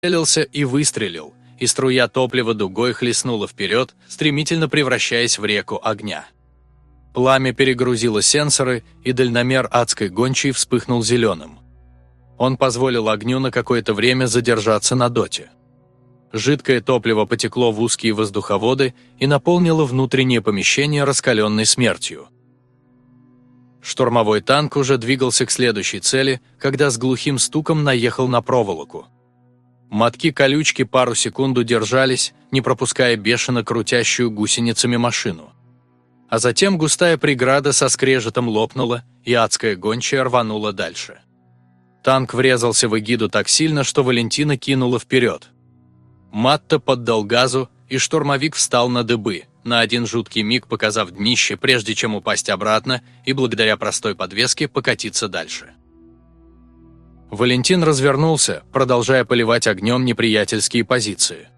прицелился и выстрелил, и струя топлива дугой хлестнула вперед, стремительно превращаясь в реку огня. Пламя перегрузило сенсоры, и дальномер адской гончей вспыхнул зеленым. Он позволил огню на какое-то время задержаться на доте. Жидкое топливо потекло в узкие воздуховоды и наполнило внутреннее помещение раскаленной смертью. Штурмовой танк уже двигался к следующей цели, когда с глухим стуком наехал на проволоку. Мотки колючки пару секунд удержались, не пропуская бешено крутящую гусеницами машину. А затем густая преграда со скрежетом лопнула, и адская гончая рванула дальше. Танк врезался в эгиду так сильно, что Валентина кинула вперед. Матта поддал газу, и штурмовик встал на дыбы, на один жуткий миг показав днище, прежде чем упасть обратно и благодаря простой подвеске покатиться дальше. Валентин развернулся, продолжая поливать огнем неприятельские позиции.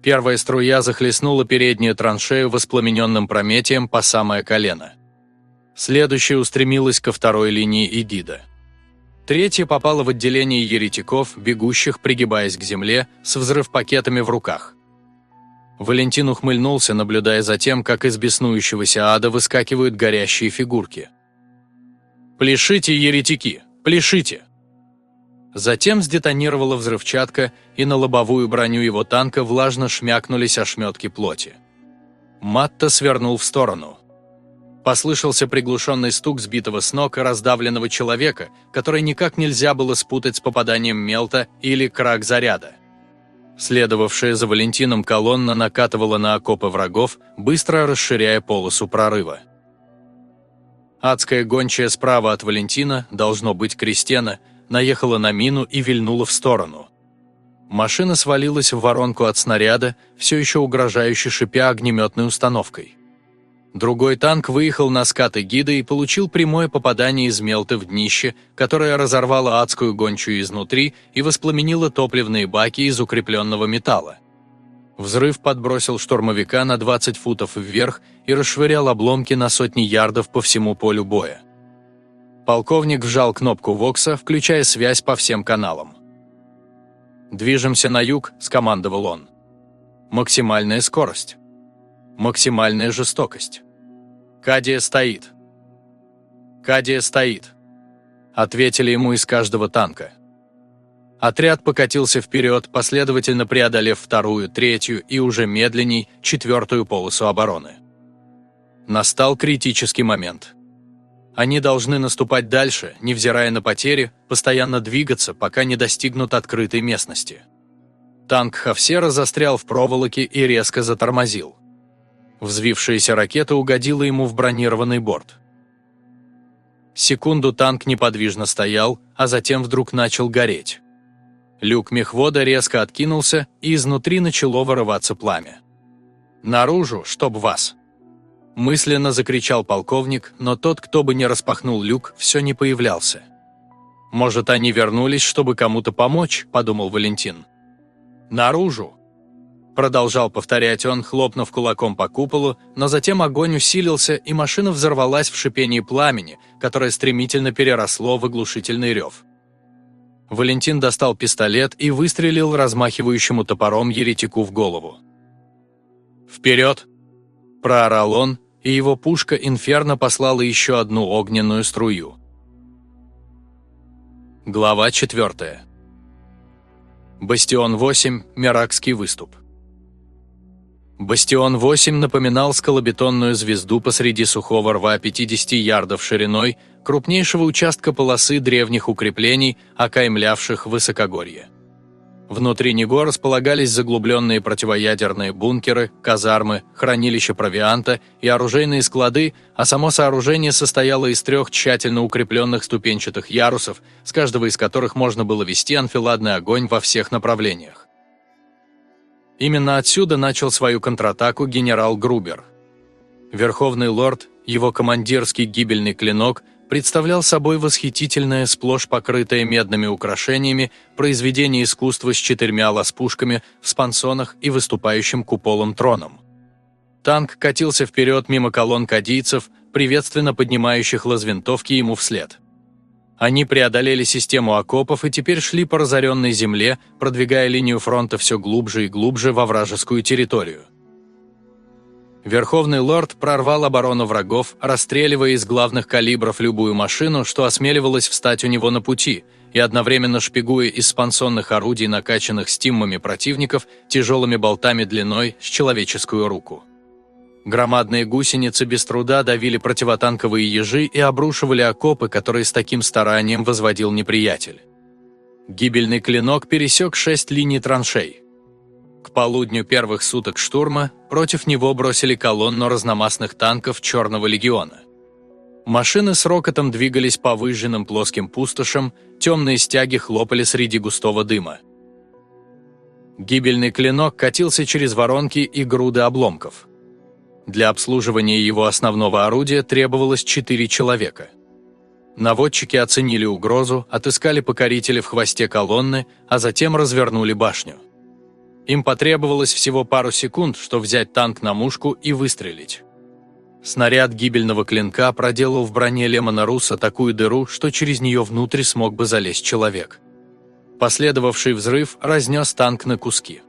Первая струя захлестнула переднюю траншею воспламененным прометием по самое колено. Следующая устремилась ко второй линии Идида. Третья попала в отделение еретиков, бегущих, пригибаясь к земле, с взрыв-пакетами в руках. Валентин ухмыльнулся, наблюдая за тем, как из беснующегося ада выскакивают горящие фигурки. «Пляшите, еретики! Пляшите!» Затем сдетонировала взрывчатка, и на лобовую броню его танка влажно шмякнулись ошметки плоти. Матта свернул в сторону. Послышался приглушенный стук сбитого с ног и раздавленного человека, который никак нельзя было спутать с попаданием мелта или крак заряда. Следовавшая за Валентином колонна накатывала на окопы врагов, быстро расширяя полосу прорыва. Адская гончая справа от Валентина, должно быть Кристена, наехала на мину и вильнула в сторону. Машина свалилась в воронку от снаряда, все еще угрожающе шипя огнеметной установкой. Другой танк выехал на скаты гида и получил прямое попадание из мелты в днище, которое разорвало адскую гончую изнутри и воспламенило топливные баки из укрепленного металла. Взрыв подбросил штурмовика на 20 футов вверх и расшвырял обломки на сотни ярдов по всему полю боя. Полковник вжал кнопку Вокса, включая связь по всем каналам. «Движемся на юг», – скомандовал он. «Максимальная скорость. Максимальная жестокость. Кадия стоит. Кадия стоит. Ответили ему из каждого танка. Отряд покатился вперед, последовательно преодолев вторую, третью и уже медленней четвертую полосу обороны. Настал критический момент. Они должны наступать дальше, невзирая на потери, постоянно двигаться, пока не достигнут открытой местности. Танк Хавсера застрял в проволоке и резко затормозил. Взвившаяся ракета угодила ему в бронированный борт. Секунду танк неподвижно стоял, а затем вдруг начал гореть. Люк мехвода резко откинулся, и изнутри начало вырываться пламя. «Наружу, чтоб вас!» Мысленно закричал полковник, но тот, кто бы не распахнул люк, все не появлялся. «Может, они вернулись, чтобы кому-то помочь?» – подумал Валентин. «Наружу!» Продолжал повторять он, хлопнув кулаком по куполу, но затем огонь усилился, и машина взорвалась в шипении пламени, которое стремительно переросло в оглушительный рев. Валентин достал пистолет и выстрелил размахивающему топором еретику в голову. «Вперед!» – проорал он, и его пушка «Инферно» послала еще одну огненную струю. Глава 4. Бастион-8. Миракский выступ. Бастион-8 напоминал скалобетонную звезду посреди сухого рва 50 ярдов шириной, крупнейшего участка полосы древних укреплений, окаймлявших высокогорье. Внутри него располагались заглубленные противоядерные бункеры, казармы, хранилища провианта и оружейные склады, а само сооружение состояло из трех тщательно укрепленных ступенчатых ярусов, с каждого из которых можно было вести анфиладный огонь во всех направлениях. Именно отсюда начал свою контратаку генерал Грубер. Верховный лорд, его командирский гибельный клинок, представлял собой восхитительное, сплошь покрытое медными украшениями, произведение искусства с четырьмя ласпушками в спансонах и выступающим куполом троном. Танк катился вперед мимо колонн кадийцев, приветственно поднимающих лазвинтовки ему вслед. Они преодолели систему окопов и теперь шли по разоренной земле, продвигая линию фронта все глубже и глубже во вражескую территорию. Верховный лорд прорвал оборону врагов, расстреливая из главных калибров любую машину, что осмеливалась встать у него на пути, и одновременно шпигуя из спансонных орудий, накачанных стиммами противников, тяжелыми болтами длиной с человеческую руку. Громадные гусеницы без труда давили противотанковые ежи и обрушивали окопы, которые с таким старанием возводил неприятель. Гибельный клинок пересек шесть линий траншей. К полудню первых суток штурма против него бросили колонну разномастных танков Черного легиона. Машины с рокотом двигались по выжженным плоским пустошам, темные стяги хлопали среди густого дыма. Гибельный клинок катился через воронки и груды обломков. Для обслуживания его основного орудия требовалось четыре человека. Наводчики оценили угрозу, отыскали покорителя в хвосте колонны, а затем развернули башню. Им потребовалось всего пару секунд, чтобы взять танк на мушку и выстрелить. Снаряд гибельного клинка проделал в броне Лемона Руса такую дыру, что через нее внутрь смог бы залезть человек. Последовавший взрыв разнес танк на куски.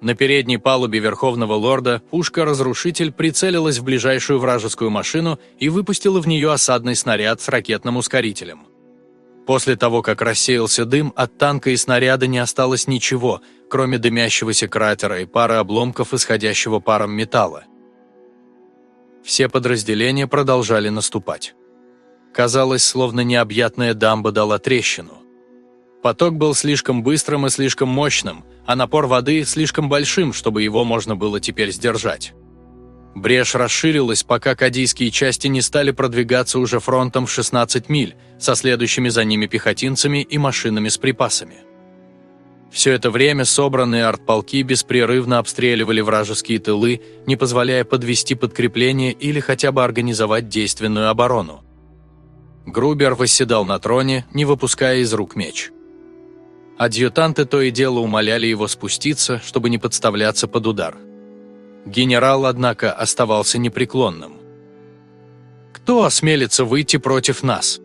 На передней палубе Верховного Лорда пушка-разрушитель прицелилась в ближайшую вражескую машину и выпустила в нее осадный снаряд с ракетным ускорителем. После того, как рассеялся дым, от танка и снаряда не осталось ничего, кроме дымящегося кратера и пары обломков исходящего паром металла. Все подразделения продолжали наступать. Казалось, словно необъятная дамба дала трещину. Поток был слишком быстрым и слишком мощным, а напор воды слишком большим, чтобы его можно было теперь сдержать. Брешь расширилась, пока кадийские части не стали продвигаться уже фронтом в 16 миль, со следующими за ними пехотинцами и машинами с припасами. Все это время собранные артполки беспрерывно обстреливали вражеские тылы, не позволяя подвести подкрепление или хотя бы организовать действенную оборону. Грубер восседал на троне, не выпуская из рук меч. Адъютанты то и дело умоляли его спуститься, чтобы не подставляться под удар. Генерал, однако, оставался непреклонным. «Кто осмелится выйти против нас?»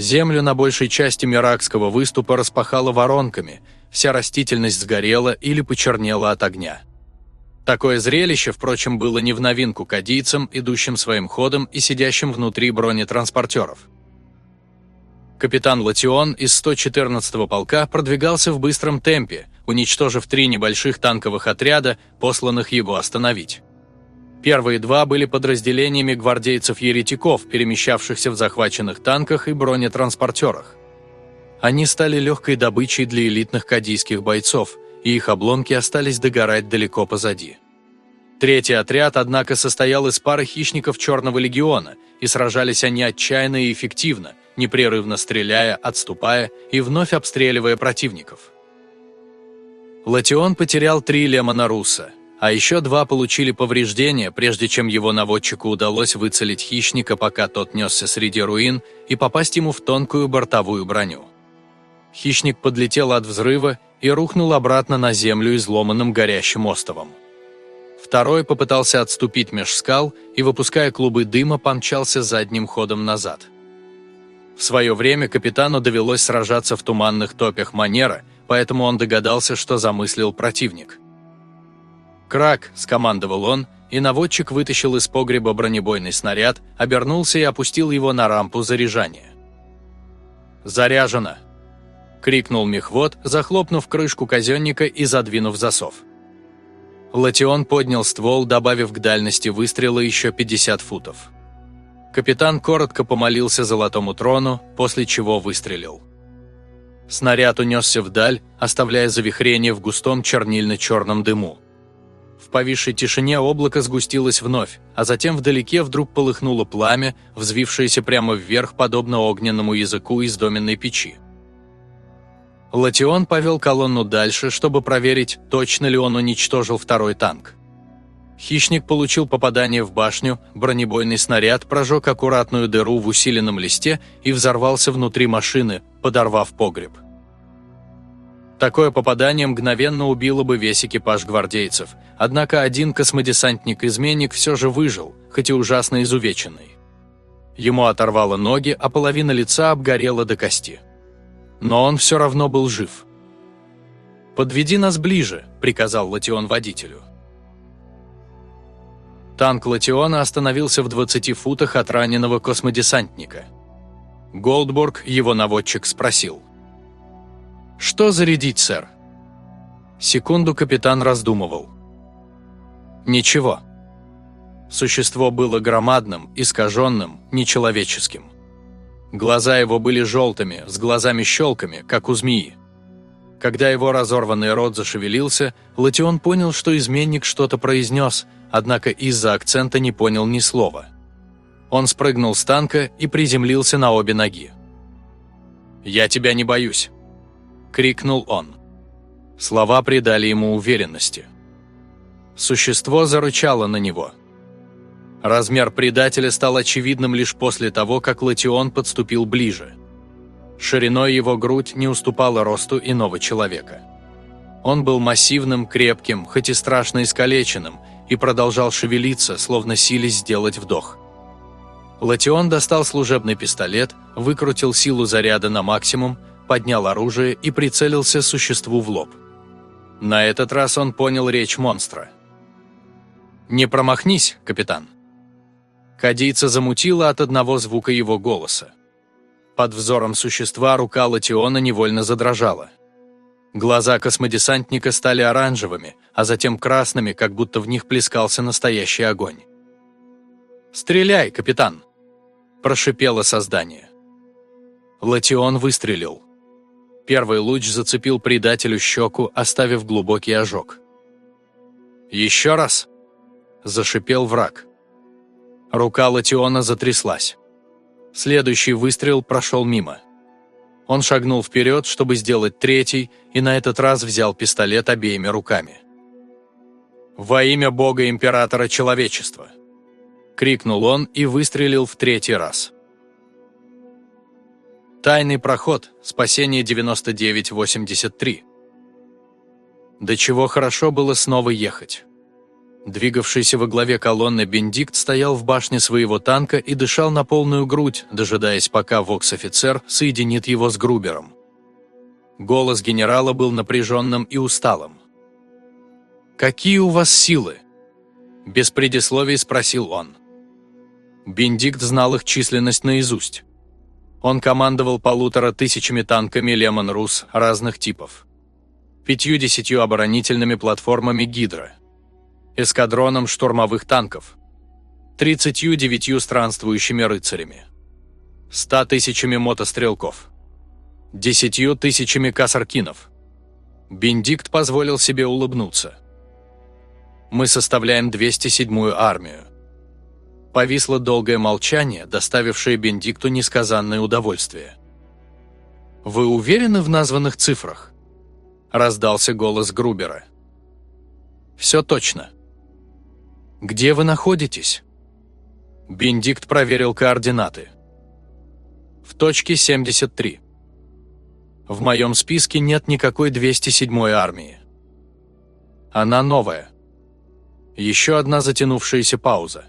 Землю на большей части Миракского выступа распахало воронками, вся растительность сгорела или почернела от огня. Такое зрелище, впрочем, было не в новинку кадийцам, идущим своим ходом и сидящим внутри бронетранспортеров. Капитан Латион из 114-го полка продвигался в быстром темпе, уничтожив три небольших танковых отряда, посланных его остановить. Первые два были подразделениями гвардейцев-еретиков, перемещавшихся в захваченных танках и бронетранспортерах. Они стали легкой добычей для элитных кадийских бойцов, и их обломки остались догорать далеко позади. Третий отряд, однако, состоял из пары хищников Черного легиона, и сражались они отчаянно и эффективно, непрерывно стреляя, отступая и вновь обстреливая противников. Латион потерял три Лемона Руса, а еще два получили повреждения, прежде чем его наводчику удалось выцелить хищника, пока тот несся среди руин, и попасть ему в тонкую бортовую броню. Хищник подлетел от взрыва и рухнул обратно на землю изломанным горящим остовом. Второй попытался отступить меж скал и, выпуская клубы дыма, помчался задним ходом назад. В свое время капитану довелось сражаться в туманных топях Манера, поэтому он догадался, что замыслил противник. «Крак!» – скомандовал он, и наводчик вытащил из погреба бронебойный снаряд, обернулся и опустил его на рампу заряжания. «Заряжено!» – крикнул мехвод, захлопнув крышку казенника и задвинув засов. Латион поднял ствол, добавив к дальности выстрела еще 50 футов. Капитан коротко помолился золотому трону, после чего выстрелил. Снаряд унесся вдаль, оставляя завихрение в густом чернильно-черном дыму. Повисшей тишине облако сгустилось вновь, а затем вдалеке вдруг полыхнуло пламя, взвившееся прямо вверх, подобно огненному языку из доменной печи. Латион повел колонну дальше, чтобы проверить, точно ли он уничтожил второй танк. Хищник получил попадание в башню, бронебойный снаряд прожег аккуратную дыру в усиленном листе и взорвался внутри машины, подорвав погреб. Такое попадание мгновенно убило бы весь экипаж гвардейцев, однако один космодесантник-изменник все же выжил, хоть и ужасно изувеченный. Ему оторвало ноги, а половина лица обгорела до кости. Но он все равно был жив. «Подведи нас ближе», – приказал Латион водителю. Танк Латиона остановился в 20 футах от раненого космодесантника. Голдбург, его наводчик, спросил. «Что зарядить, сэр?» Секунду капитан раздумывал. «Ничего». Существо было громадным, искаженным, нечеловеческим. Глаза его были желтыми, с глазами-щелками, как у змеи. Когда его разорванный рот зашевелился, Латион понял, что изменник что-то произнес, однако из-за акцента не понял ни слова. Он спрыгнул с танка и приземлился на обе ноги. «Я тебя не боюсь», — крикнул он. Слова придали ему уверенности. Существо зарычало на него. Размер предателя стал очевидным лишь после того, как Латион подступил ближе. Шириной его грудь не уступала росту иного человека. Он был массивным, крепким, хоть и страшно искалеченным, и продолжал шевелиться, словно сились сделать вдох. Латион достал служебный пистолет, выкрутил силу заряда на максимум, поднял оружие и прицелился существу в лоб. На этот раз он понял речь монстра. «Не промахнись, капитан!» Кадийца замутила от одного звука его голоса. Под взором существа рука Латиона невольно задрожала. Глаза космодесантника стали оранжевыми, а затем красными, как будто в них плескался настоящий огонь. «Стреляй, капитан!» – прошипело создание. Латион выстрелил. Первый луч зацепил предателю щеку, оставив глубокий ожог. «Еще раз!» – зашипел враг. Рука Латиона затряслась. Следующий выстрел прошел мимо. Он шагнул вперед, чтобы сделать третий, и на этот раз взял пистолет обеими руками. «Во имя Бога Императора Человечества!» – крикнул он и выстрелил в третий раз. Тайный проход, спасение 9983. До чего хорошо было снова ехать. Двигавшийся во главе колонны Бендикт стоял в башне своего танка и дышал на полную грудь, дожидаясь, пока вокс-офицер соединит его с Грубером. Голос генерала был напряженным и усталым. «Какие у вас силы?» Без предисловий спросил он. Бендикт знал их численность наизусть. Он командовал полутора тысячами танками Лемон Рус разных типов. Пятью-десятью оборонительными платформами «Гидра», эскадроном штурмовых танков, 39 странствующими рыцарями, 100 тысячами мотострелков, 10 тысячами касаркинов. Бендикт позволил себе улыбнуться. Мы составляем 207-ю армию. Повисло долгое молчание, доставившее Бендикту несказанное удовольствие. «Вы уверены в названных цифрах?» – раздался голос Грубера. «Все точно», «Где вы находитесь?» Бендикт проверил координаты. «В точке 73. В моем списке нет никакой 207-й армии. Она новая. Еще одна затянувшаяся пауза.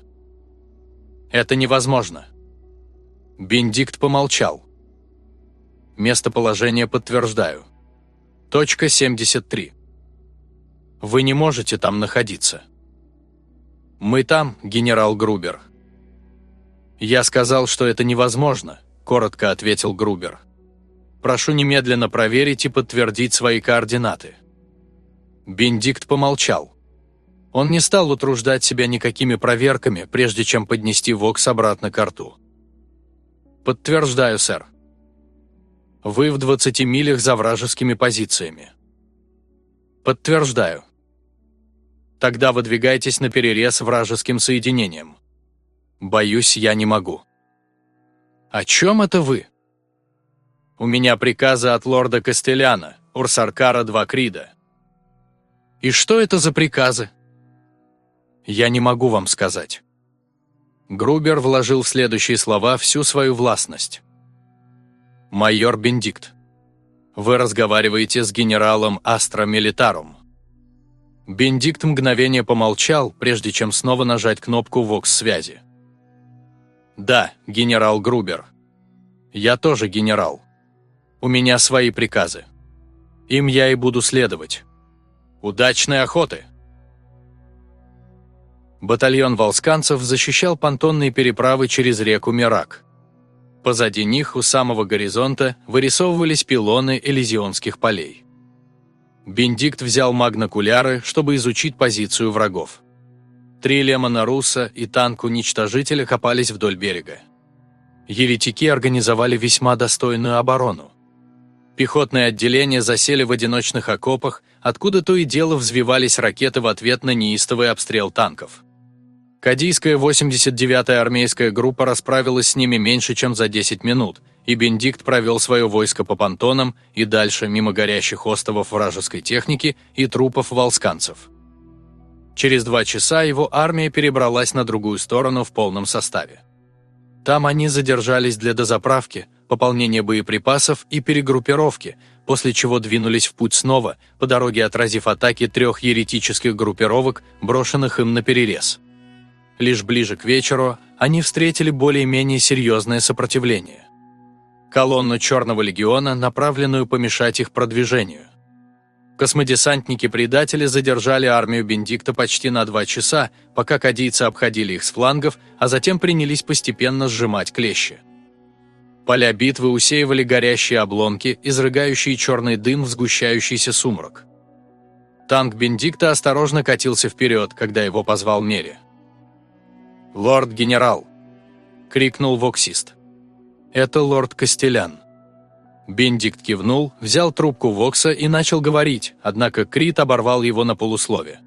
Это невозможно». Бендикт помолчал. Местоположение подтверждаю. Точка 73. Вы не можете там находиться. «Мы там, генерал Грубер». «Я сказал, что это невозможно», – коротко ответил Грубер. «Прошу немедленно проверить и подтвердить свои координаты». Бендикт помолчал. Он не стал утруждать себя никакими проверками, прежде чем поднести Вокс обратно к рту. «Подтверждаю, сэр. Вы в 20 милях за вражескими позициями». «Подтверждаю. Тогда выдвигайтесь на перерез вражеским соединением. Боюсь, я не могу. О чем это вы? У меня приказы от лорда Костеляна, Урсаркара два Крида. И что это за приказы? Я не могу вам сказать. Грубер вложил в следующие слова всю свою властность. «Майор Бендикт, вы разговариваете с генералом Астро Милитарум. Бендикт мгновение помолчал, прежде чем снова нажать кнопку вокс-связи. Да, генерал Грубер. Я тоже генерал. У меня свои приказы. Им я и буду следовать. Удачной охоты! Батальон волсканцев защищал понтонные переправы через реку Мирак. Позади них, у самого горизонта, вырисовывались пилоны Элизионских полей. Бендикт взял магнокуляры, чтобы изучить позицию врагов. Три Лемона Руса и танк-уничтожителя копались вдоль берега. Еретики организовали весьма достойную оборону. Пехотные отделения засели в одиночных окопах, откуда то и дело взвивались ракеты в ответ на неистовый обстрел танков. Кадийская 89-я армейская группа расправилась с ними меньше, чем за 10 минут, и Бендикт провел свое войско по понтонам и дальше мимо горящих островов вражеской техники и трупов волсканцев. Через два часа его армия перебралась на другую сторону в полном составе. Там они задержались для дозаправки, пополнения боеприпасов и перегруппировки, после чего двинулись в путь снова, по дороге отразив атаки трех еретических группировок, брошенных им на перерез. Лишь ближе к вечеру они встретили более-менее серьезное сопротивление. Колонну Черного легиона, направленную помешать их продвижению. Космодесантники-предатели задержали армию Бендикта почти на два часа, пока кадийцы обходили их с флангов, а затем принялись постепенно сжимать клещи. Поля битвы усеивали горящие обломки, изрыгающие черный дым в сгущающийся сумрак. Танк Бендикта осторожно катился вперед, когда его позвал Мери. «Лорд-генерал!» — крикнул воксист. «Это лорд Костелян». Бендикт кивнул, взял трубку Вокса и начал говорить, однако Крит оборвал его на полуслове.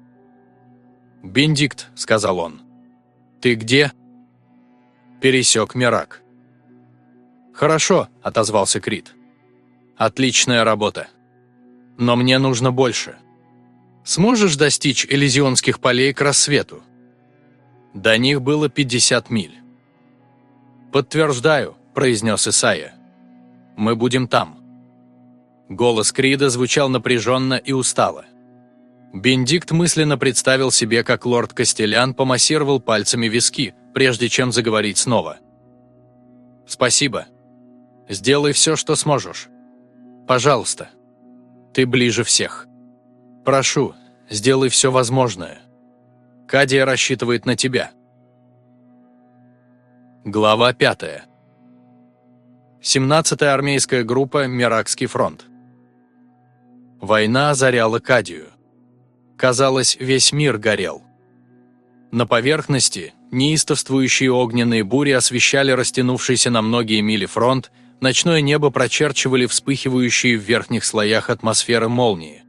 «Бендикт», — сказал он. «Ты где?» Пересек Мирак. «Хорошо», — отозвался Крит. «Отличная работа. Но мне нужно больше. Сможешь достичь Элизионских полей к рассвету?» До них было 50 миль. «Подтверждаю», — произнес Исайя. Мы будем там». Голос Крида звучал напряженно и устало. Бендикт мысленно представил себе, как лорд Костелян помассировал пальцами виски, прежде чем заговорить снова. «Спасибо. Сделай все, что сможешь. Пожалуйста. Ты ближе всех. Прошу, сделай все возможное. Кадия рассчитывает на тебя». Глава пятая. 17-я армейская группа «Миракский фронт». Война озаряла Кадию. Казалось, весь мир горел. На поверхности неистовствующие огненные бури освещали растянувшийся на многие мили фронт, ночное небо прочерчивали вспыхивающие в верхних слоях атмосферы молнии.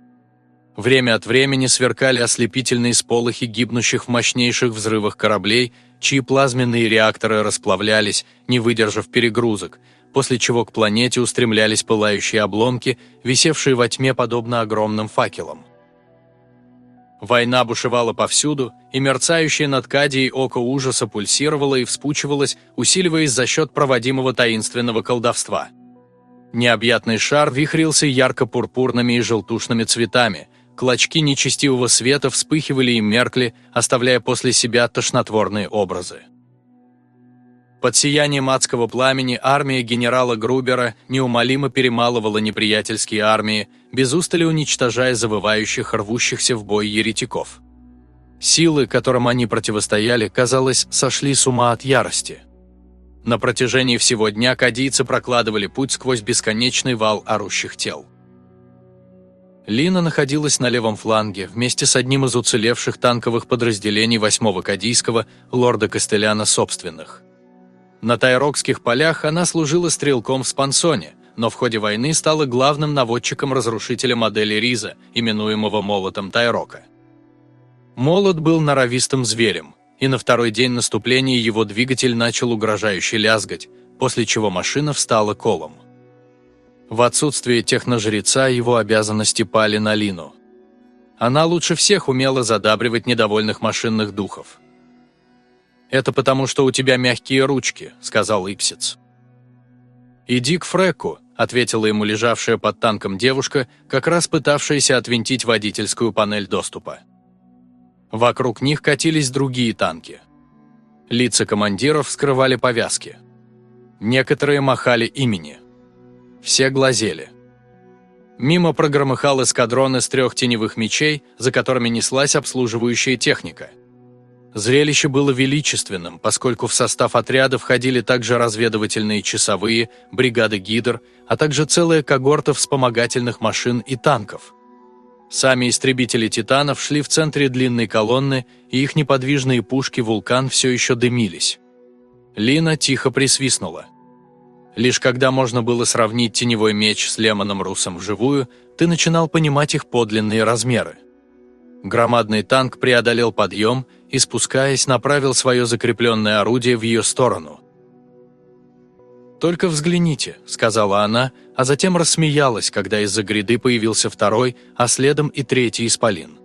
Время от времени сверкали ослепительные сполохи гибнущих в мощнейших взрывах кораблей, чьи плазменные реакторы расплавлялись, не выдержав перегрузок, после чего к планете устремлялись пылающие обломки, висевшие во тьме подобно огромным факелам. Война бушевала повсюду, и мерцающее над Кадией око ужаса пульсировало и вспучивалось, усиливаясь за счет проводимого таинственного колдовства. Необъятный шар вихрился ярко-пурпурными и желтушными цветами, клочки нечестивого света вспыхивали и меркли, оставляя после себя тошнотворные образы. Под сиянием адского пламени армия генерала Грубера неумолимо перемалывала неприятельские армии, без устали уничтожая завывающих, рвущихся в бой еретиков. Силы, которым они противостояли, казалось, сошли с ума от ярости. На протяжении всего дня кадийцы прокладывали путь сквозь бесконечный вал орущих тел. Лина находилась на левом фланге вместе с одним из уцелевших танковых подразделений 8-го Кадийского, лорда Костеляна собственных. На Тайрокских полях она служила стрелком в Спансоне, но в ходе войны стала главным наводчиком-разрушителя модели Риза, именуемого молотом Тайрока. Молот был норовистым зверем, и на второй день наступления его двигатель начал угрожающе лязгать, после чего машина встала колом. В отсутствие техножреца его обязанности пали на Лину. Она лучше всех умела задабривать недовольных машинных духов. «Это потому, что у тебя мягкие ручки», — сказал Ипсиц. «Иди к Фреку», — ответила ему лежавшая под танком девушка, как раз пытавшаяся отвинтить водительскую панель доступа. Вокруг них катились другие танки. Лица командиров скрывали повязки. Некоторые махали имени. Все глазели. Мимо прогромыхал эскадрон из трех теневых мечей, за которыми неслась обслуживающая техника. Зрелище было величественным, поскольку в состав отряда входили также разведывательные часовые, бригады гидр, а также целая когорта вспомогательных машин и танков. Сами истребители «Титанов» шли в центре длинной колонны, и их неподвижные пушки «Вулкан» все еще дымились. Лина тихо присвистнула. Лишь когда можно было сравнить теневой меч с Лемоном Русом вживую, ты начинал понимать их подлинные размеры. Громадный танк преодолел подъем и, спускаясь, направил свое закрепленное орудие в ее сторону. «Только взгляните», — сказала она, а затем рассмеялась, когда из-за гряды появился второй, а следом и третий исполин.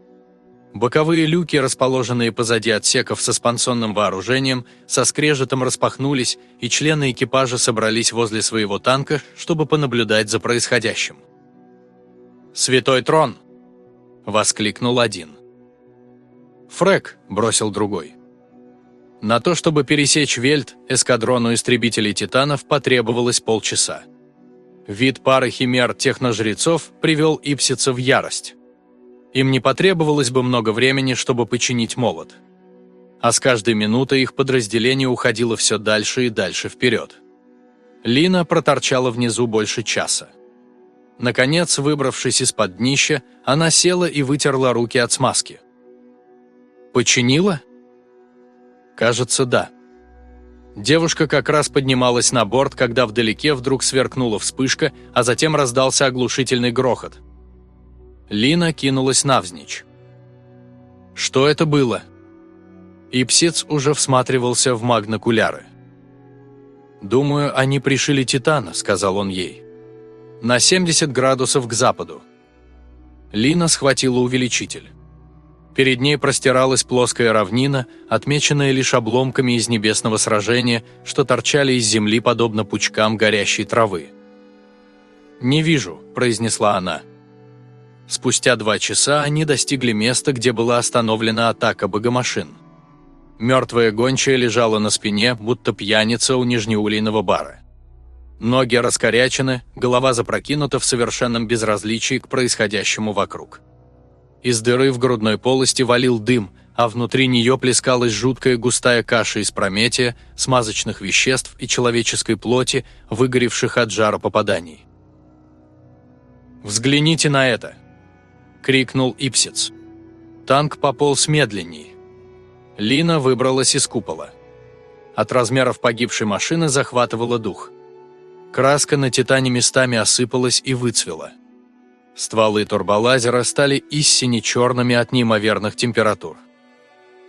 Боковые люки, расположенные позади отсеков со спансонным вооружением, со скрежетом распахнулись, и члены экипажа собрались возле своего танка, чтобы понаблюдать за происходящим. «Святой трон!» – воскликнул один. «Фрэк!» – бросил другой. На то, чтобы пересечь Вельт, эскадрону истребителей «Титанов» потребовалось полчаса. Вид пары химер техножрецов привел Ипсица в ярость. Им не потребовалось бы много времени, чтобы починить молот. А с каждой минутой их подразделение уходило все дальше и дальше вперед. Лина проторчала внизу больше часа. Наконец, выбравшись из-под днища, она села и вытерла руки от смазки. «Починила?» «Кажется, да». Девушка как раз поднималась на борт, когда вдалеке вдруг сверкнула вспышка, а затем раздался оглушительный грохот – Лина кинулась навзничь. Что это было? Ипсец уже всматривался в магнокуляры. «Думаю, они пришили Титана», — сказал он ей. «На 70 градусов к западу». Лина схватила увеличитель. Перед ней простиралась плоская равнина, отмеченная лишь обломками из небесного сражения, что торчали из земли подобно пучкам горящей травы. «Не вижу», – произнесла она. Спустя два часа они достигли места, где была остановлена атака богомашин. Мертвая гончая лежала на спине, будто пьяница у нижнеулейного бара. Ноги раскорячены, голова запрокинута в совершенном безразличии к происходящему вокруг. Из дыры в грудной полости валил дым, а внутри нее плескалась жуткая густая каша из прометия, смазочных веществ и человеческой плоти, выгоревших от жара попаданий. «Взгляните на это!» – крикнул Ипсиц. Танк пополз медленней. Лина выбралась из купола. От размеров погибшей машины захватывала дух. Краска на титане местами осыпалась и выцвела. Стволы турболазера стали истине черными от неимоверных температур.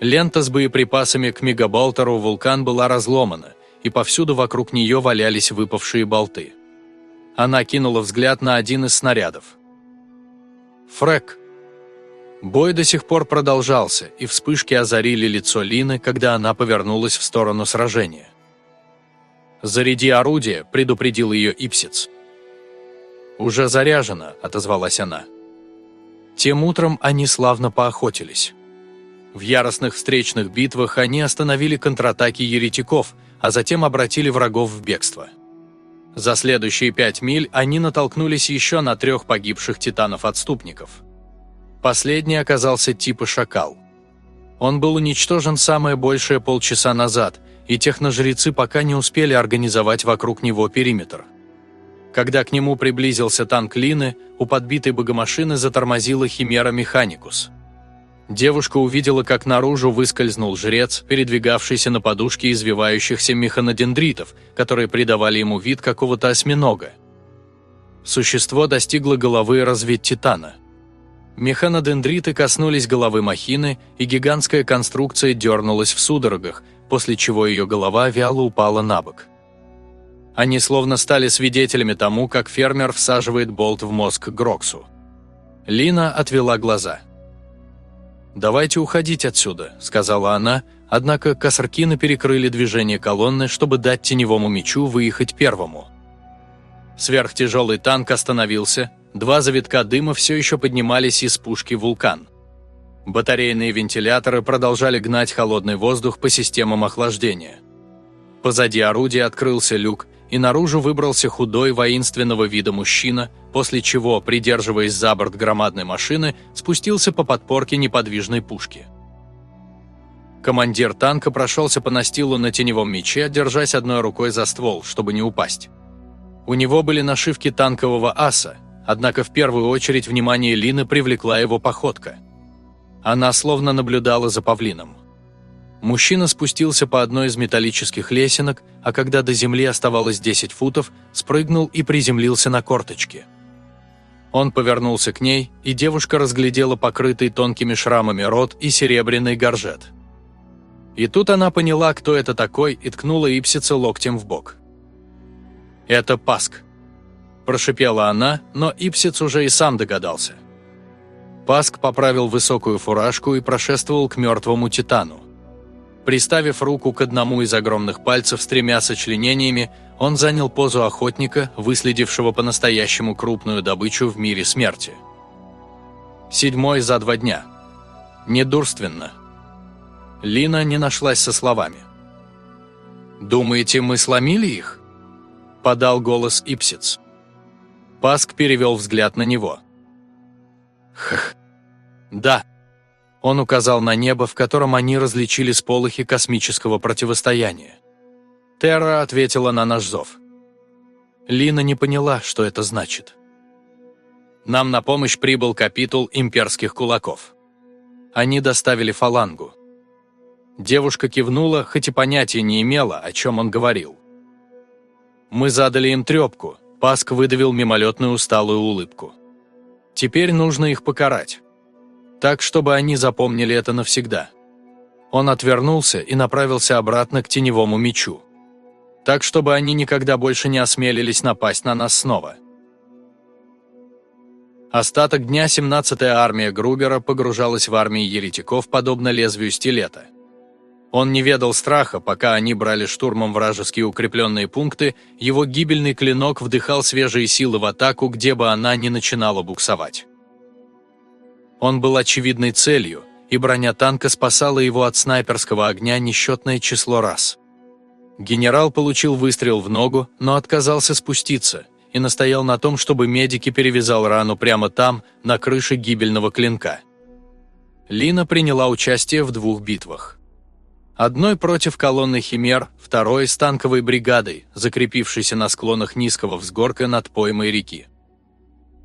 Лента с боеприпасами к мегаболтеру «Вулкан» была разломана, и повсюду вокруг нее валялись выпавшие болты. Она кинула взгляд на один из снарядов – Фрэк. Бой до сих пор продолжался, и вспышки озарили лицо Лины, когда она повернулась в сторону сражения. «Заряди орудие», – предупредил ее Ипсиц. «Уже заряжено», – отозвалась она. Тем утром они славно поохотились. В яростных встречных битвах они остановили контратаки еретиков, а затем обратили врагов в бегство. За следующие пять миль они натолкнулись еще на трех погибших титанов-отступников. Последний оказался типа «Шакал». Он был уничтожен самое большее полчаса назад, и техножрецы пока не успели организовать вокруг него периметр. Когда к нему приблизился танк Лины, у подбитой богомашины затормозила Химера Механикус – Девушка увидела, как наружу выскользнул жрец, передвигавшийся на подушке извивающихся механодендритов, которые придавали ему вид какого-то осьминога. Существо достигло головы разведтитана. Механодендриты коснулись головы махины, и гигантская конструкция дернулась в судорогах, после чего ее голова вяло упала на бок. Они словно стали свидетелями тому, как фермер всаживает болт в мозг Гроксу. Лина отвела глаза – «Давайте уходить отсюда», – сказала она, однако косаркины перекрыли движение колонны, чтобы дать теневому мечу выехать первому. Сверхтяжелый танк остановился, два завитка дыма все еще поднимались из пушки «Вулкан». Батарейные вентиляторы продолжали гнать холодный воздух по системам охлаждения. Позади орудия открылся люк, и наружу выбрался худой воинственного вида мужчина, после чего, придерживаясь за борт громадной машины, спустился по подпорке неподвижной пушки. Командир танка прошелся по настилу на теневом мече, держась одной рукой за ствол, чтобы не упасть. У него были нашивки танкового аса, однако в первую очередь внимание Лины привлекла его походка. Она словно наблюдала за павлином. Мужчина спустился по одной из металлических лесенок, а когда до земли оставалось 10 футов, спрыгнул и приземлился на корточки. Он повернулся к ней, и девушка разглядела покрытый тонкими шрамами рот и серебряный горжет. И тут она поняла, кто это такой, и ткнула Ипсица локтем в бок. «Это Паск», – прошипела она, но Ипсиц уже и сам догадался. Паск поправил высокую фуражку и прошествовал к мертвому Титану. Приставив руку к одному из огромных пальцев с тремя сочленениями, он занял позу охотника, выследившего по-настоящему крупную добычу в мире смерти. Седьмой за два дня. Недурственно. Лина не нашлась со словами. «Думаете, мы сломили их?» – подал голос Ипсиц. Паск перевел взгляд на него. «Хх. Да». Он указал на небо, в котором они различили сполохи космического противостояния. Терра ответила на наш зов. Лина не поняла, что это значит. Нам на помощь прибыл капитул имперских кулаков. Они доставили фалангу. Девушка кивнула, хоть и понятия не имела, о чем он говорил. Мы задали им трепку, Паск выдавил мимолетную усталую улыбку. Теперь нужно их покарать так, чтобы они запомнили это навсегда. Он отвернулся и направился обратно к теневому мечу. Так, чтобы они никогда больше не осмелились напасть на нас снова. Остаток дня 17-я армия Грубера погружалась в армии еретиков, подобно лезвию стилета. Он не ведал страха, пока они брали штурмом вражеские укрепленные пункты, его гибельный клинок вдыхал свежие силы в атаку, где бы она ни начинала буксовать. Он был очевидной целью, и броня танка спасала его от снайперского огня несчетное число раз. Генерал получил выстрел в ногу, но отказался спуститься и настоял на том, чтобы медики перевязал рану прямо там, на крыше гибельного клинка. Лина приняла участие в двух битвах. Одной против колонны «Химер», второй с танковой бригадой, закрепившейся на склонах низкого взгорка над поймой реки.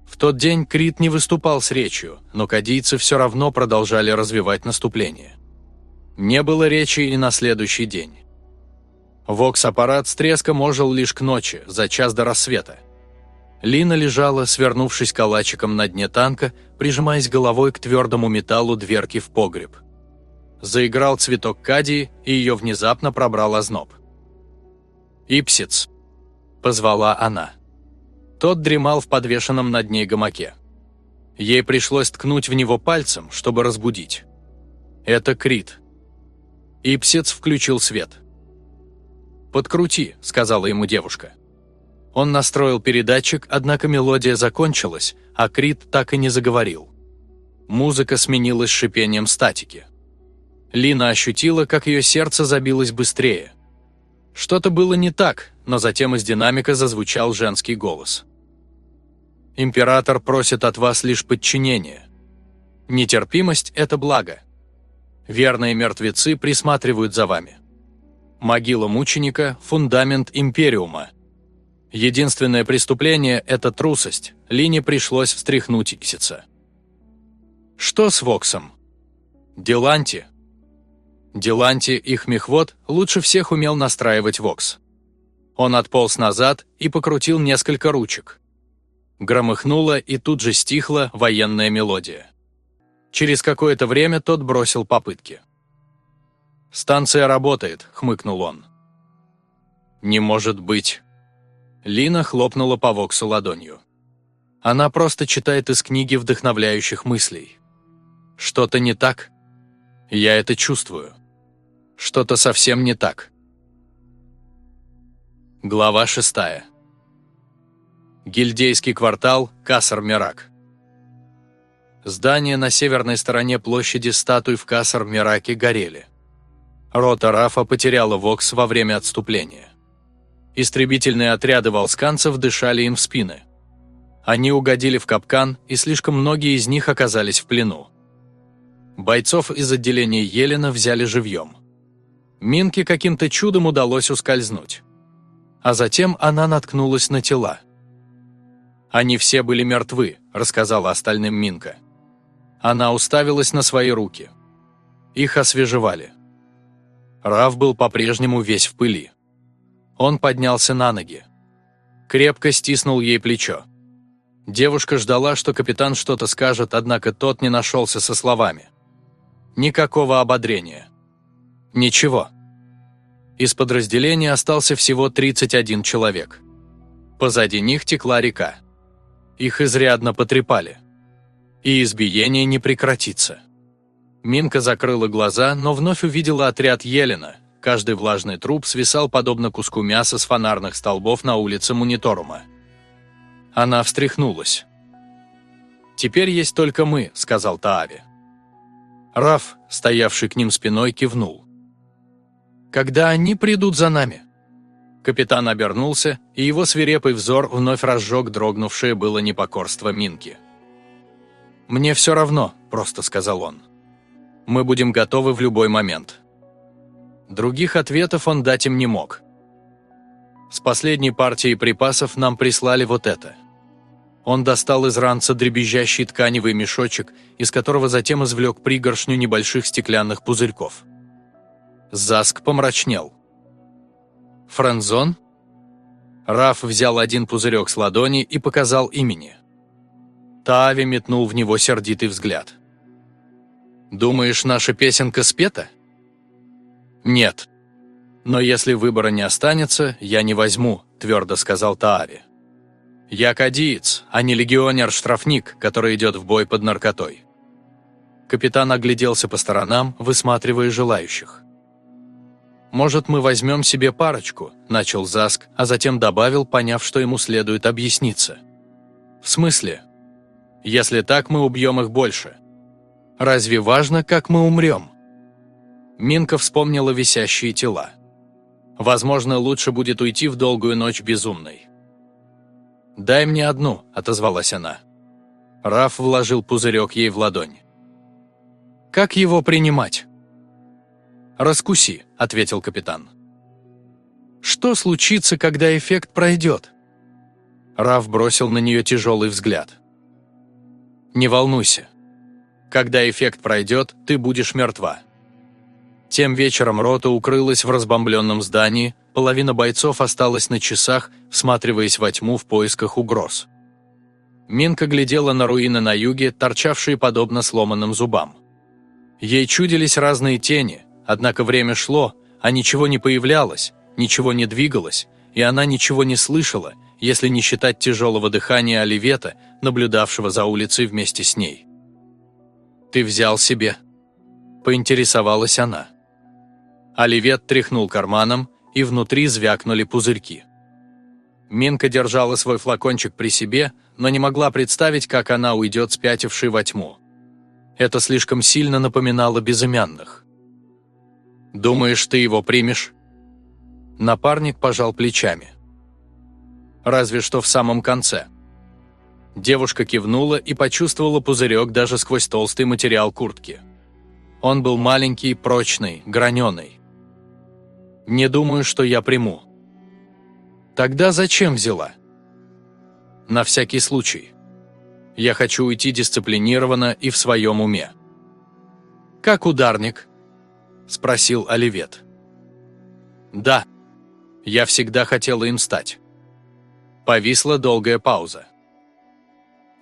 В тот день Крит не выступал с речью, но кадийцы все равно продолжали развивать наступление. Не было речи и на следующий день. Вокс-аппарат с треском ожил лишь к ночи, за час до рассвета. Лина лежала, свернувшись калачиком на дне танка, прижимаясь головой к твердому металлу дверки в погреб. Заиграл цветок кадии, и ее внезапно пробрал озноб. «Ипсиц!» – позвала она. Тот дремал в подвешенном над ней гамаке. Ей пришлось ткнуть в него пальцем, чтобы разбудить. Это Крит. Ипсец включил свет. «Подкрути», — сказала ему девушка. Он настроил передатчик, однако мелодия закончилась, а Крит так и не заговорил. Музыка сменилась шипением статики. Лина ощутила, как ее сердце забилось быстрее. Что-то было не так, но затем из динамика зазвучал женский голос. «Император просит от вас лишь подчинения. Нетерпимость – это благо. Верные мертвецы присматривают за вами. Могила мученика – фундамент Империума. Единственное преступление – это трусость, Лине пришлось встряхнуть Иксица. Что с Воксом? Деланти. Деланти, их мехвод, лучше всех умел настраивать Вокс. Он отполз назад и покрутил несколько ручек. Громыхнула и тут же стихла военная мелодия. Через какое-то время тот бросил попытки. «Станция работает», — хмыкнул он. «Не может быть». Лина хлопнула по Воксу ладонью. Она просто читает из книги вдохновляющих мыслей. Что-то не так? Я это чувствую. Что-то совсем не так. Глава 6. Гильдейский квартал, Касар-Мирак. Здания на северной стороне площади статуй в Касар-Мираке горели. Рота Рафа потеряла Вокс во время отступления. Истребительные отряды волсканцев дышали им в спины. Они угодили в капкан, и слишком многие из них оказались в плену. Бойцов из отделения Елена взяли живьем. Минке каким-то чудом удалось ускользнуть. А затем она наткнулась на тела. «Они все были мертвы», – рассказала остальным Минка. Она уставилась на свои руки. Их освежевали. Рав был по-прежнему весь в пыли. Он поднялся на ноги. Крепко стиснул ей плечо. Девушка ждала, что капитан что-то скажет, однако тот не нашелся со словами. Никакого ободрения. Ничего. Из подразделения остался всего 31 человек. Позади них текла река. Их изрядно потрепали. И избиение не прекратится. Минка закрыла глаза, но вновь увидела отряд Елена, Каждый влажный труп свисал подобно куску мяса с фонарных столбов на улице Мониторума. Она встряхнулась. «Теперь есть только мы», — сказал Таави. Раф, стоявший к ним спиной, кивнул. «Когда они придут за нами?» Капитан обернулся, и его свирепый взор вновь разжег дрогнувшее было непокорство Минки. «Мне все равно», — просто сказал он. «Мы будем готовы в любой момент». Других ответов он дать им не мог. С последней партией припасов нам прислали вот это. Он достал из ранца дребезжащий тканевый мешочек, из которого затем извлек пригоршню небольших стеклянных пузырьков. Заск помрачнел. «Френзон?» Раф взял один пузырек с ладони и показал имени. Таави метнул в него сердитый взгляд. «Думаешь, наша песенка спета?» «Нет. Но если выбора не останется, я не возьму», – твердо сказал Таари. «Я кадиец, а не легионер-штрафник, который идет в бой под наркотой». Капитан огляделся по сторонам, высматривая желающих. «Может, мы возьмем себе парочку?» – начал Заск, а затем добавил, поняв, что ему следует объясниться. «В смысле? Если так, мы убьем их больше. Разве важно, как мы умрем?» Минка вспомнила висящие тела. Возможно, лучше будет уйти в долгую ночь безумной. «Дай мне одну», — отозвалась она. Раф вложил пузырек ей в ладонь. «Как его принимать?» «Раскуси», — ответил капитан. «Что случится, когда эффект пройдет?» Раф бросил на нее тяжелый взгляд. «Не волнуйся. Когда эффект пройдет, ты будешь мертва. Тем вечером рота укрылась в разбомбленном здании, половина бойцов осталась на часах, всматриваясь во тьму в поисках угроз. Минка глядела на руины на юге, торчавшие подобно сломанным зубам. Ей чудились разные тени, однако время шло, а ничего не появлялось, ничего не двигалось, и она ничего не слышала, если не считать тяжелого дыхания Оливета, наблюдавшего за улицей вместе с ней. «Ты взял себе?» – поинтересовалась она. Оливет тряхнул карманом, и внутри звякнули пузырьки. Минка держала свой флакончик при себе, но не могла представить, как она уйдет спятившей во тьму. Это слишком сильно напоминало безымянных. «Думаешь, ты его примешь?» Напарник пожал плечами. «Разве что в самом конце». Девушка кивнула и почувствовала пузырек даже сквозь толстый материал куртки. Он был маленький, прочный, граненый. Не думаю, что я приму. Тогда зачем взяла? На всякий случай. Я хочу уйти дисциплинированно и в своем уме. «Как ударник?» – спросил Оливет. «Да. Я всегда хотела им стать». Повисла долгая пауза.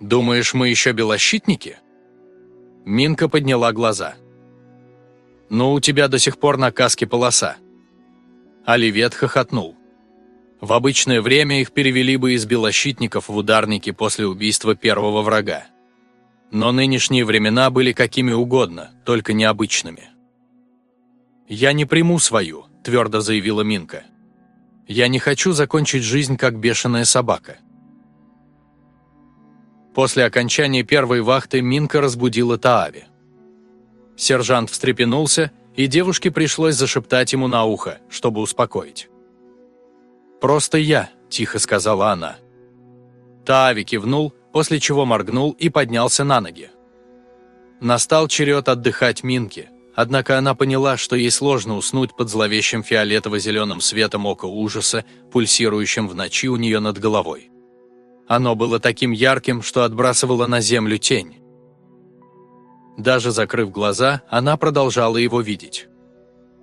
«Думаешь, мы еще белощитники?» Минка подняла глаза. «Ну, у тебя до сих пор на каске полоса. Оливет хохотнул. В обычное время их перевели бы из белощитников в ударники после убийства первого врага. Но нынешние времена были какими угодно, только необычными. «Я не приму свою», – твердо заявила Минка. «Я не хочу закончить жизнь как бешеная собака». После окончания первой вахты Минка разбудила Таави. Сержант встрепенулся, и девушке пришлось зашептать ему на ухо, чтобы успокоить. «Просто я», – тихо сказала она. Таави кивнул, после чего моргнул и поднялся на ноги. Настал черед отдыхать Минке, однако она поняла, что ей сложно уснуть под зловещим фиолетово-зеленым светом ока ужаса, пульсирующим в ночи у нее над головой. Оно было таким ярким, что отбрасывало на землю тень. Даже закрыв глаза, она продолжала его видеть.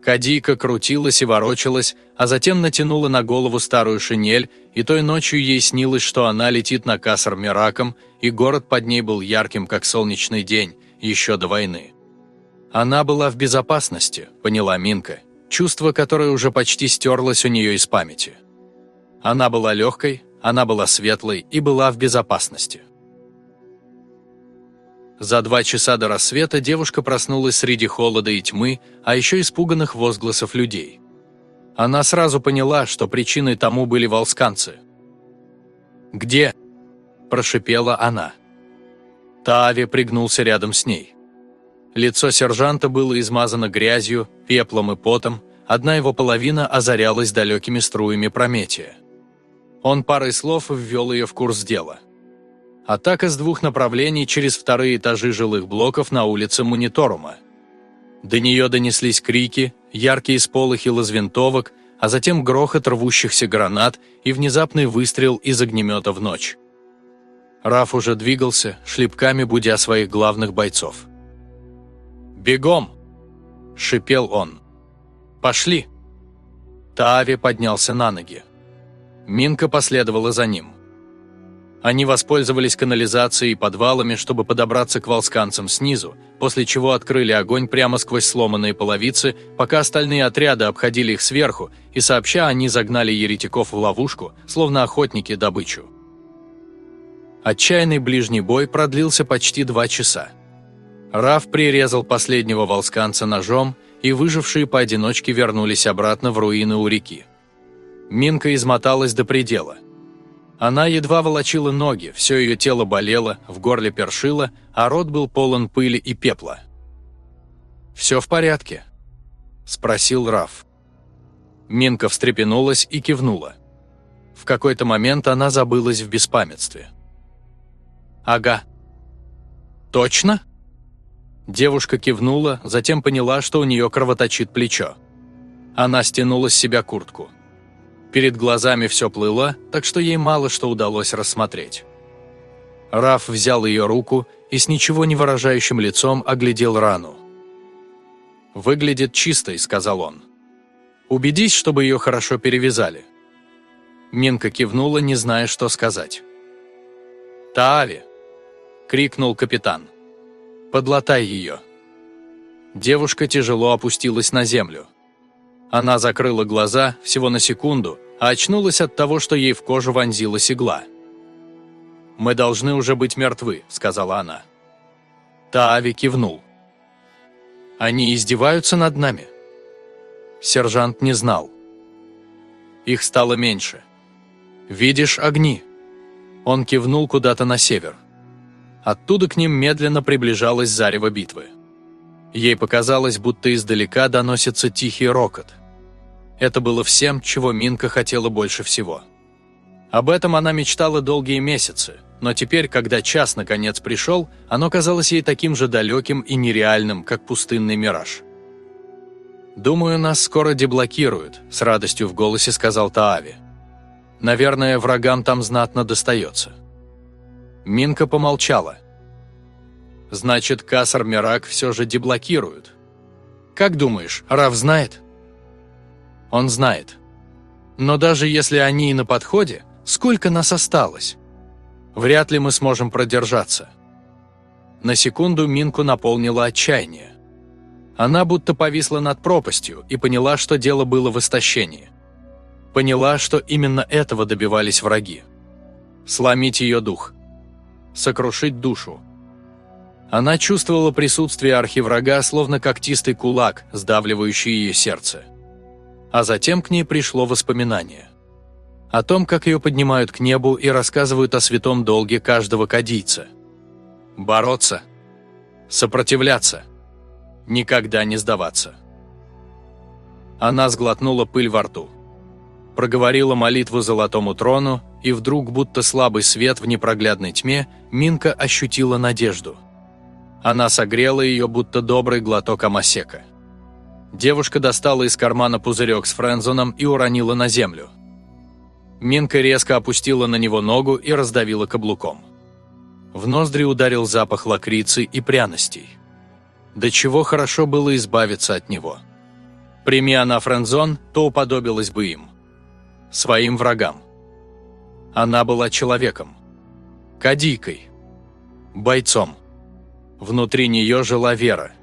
Кадийка крутилась и ворочалась, а затем натянула на голову старую шинель, и той ночью ей снилось, что она летит на Касар Мираком, и город под ней был ярким, как солнечный день, еще до войны. Она была в безопасности, поняла Минка, чувство, которое уже почти стерлось у нее из памяти. Она была легкой, она была светлой и была в безопасности. За два часа до рассвета девушка проснулась среди холода и тьмы, а еще испуганных возгласов людей. Она сразу поняла, что причиной тому были волсканцы. «Где?» – прошипела она. Таави пригнулся рядом с ней. Лицо сержанта было измазано грязью, пеплом и потом, одна его половина озарялась далекими струями прометия. Он парой слов ввел ее в курс дела – Атака с двух направлений через вторые этажи жилых блоков на улице Мониторума. До нее донеслись крики, яркие сполохи лазвинтовок, а затем грохот рвущихся гранат и внезапный выстрел из огнемета в ночь. Раф уже двигался, шлепками будя своих главных бойцов. «Бегом!» – шипел он. «Пошли!» Таави поднялся на ноги. Минка последовала за ним. Они воспользовались канализацией и подвалами, чтобы подобраться к волсканцам снизу, после чего открыли огонь прямо сквозь сломанные половицы, пока остальные отряды обходили их сверху, и сообща они загнали еретиков в ловушку, словно охотники добычу. Отчаянный ближний бой продлился почти два часа. Раф прирезал последнего волсканца ножом, и выжившие поодиночке вернулись обратно в руины у реки. Минка измоталась до предела. Она едва волочила ноги, все ее тело болело, в горле першило, а рот был полон пыли и пепла. «Все в порядке?» – спросил Раф. Минка встрепенулась и кивнула. В какой-то момент она забылась в беспамятстве. «Ага». «Точно?» Девушка кивнула, затем поняла, что у нее кровоточит плечо. Она стянула с себя куртку. Перед глазами все плыло, так что ей мало что удалось рассмотреть. Раф взял ее руку и с ничего не выражающим лицом оглядел рану. «Выглядит чистой», — сказал он. «Убедись, чтобы ее хорошо перевязали». Минка кивнула, не зная, что сказать. «Таави!» — крикнул капитан. «Подлатай ее!» Девушка тяжело опустилась на землю. Она закрыла глаза всего на секунду, а очнулась от того, что ей в кожу вонзилась игла. «Мы должны уже быть мертвы», — сказала она. Таави кивнул. «Они издеваются над нами?» Сержант не знал. Их стало меньше. «Видишь огни?» Он кивнул куда-то на север. Оттуда к ним медленно приближалась зарево битвы. Ей показалось, будто издалека доносится тихий рокот – это было всем, чего Минка хотела больше всего. Об этом она мечтала долгие месяцы, но теперь, когда час наконец пришел, оно казалось ей таким же далеким и нереальным, как пустынный мираж. «Думаю, нас скоро деблокируют», – с радостью в голосе сказал Таави. «Наверное, врагам там знатно достается». Минка помолчала. «Значит, Касар Мирак все же деблокируют. Как думаешь, Рав знает?» Он знает. Но даже если они и на подходе, сколько нас осталось? Вряд ли мы сможем продержаться. На секунду Минку наполнило отчаяние. Она будто повисла над пропастью и поняла, что дело было в истощении. Поняла, что именно этого добивались враги. Сломить ее дух. Сокрушить душу. Она чувствовала присутствие архиврага, словно когтистый кулак, сдавливающий ее сердце а затем к ней пришло воспоминание. О том, как ее поднимают к небу и рассказывают о святом долге каждого кадийца. Бороться. Сопротивляться. Никогда не сдаваться. Она сглотнула пыль во рту. Проговорила молитву золотому трону, и вдруг, будто слабый свет в непроглядной тьме, Минка ощутила надежду. Она согрела ее, будто добрый глоток амасека. Девушка достала из кармана пузырек с френзоном и уронила на землю. Минка резко опустила на него ногу и раздавила каблуком. В ноздри ударил запах лакрицы и пряностей. До чего хорошо было избавиться от него. Прими она френзон, то уподобилась бы им. Своим врагам. Она была человеком. Кадийкой. Бойцом. Внутри нее жила вера.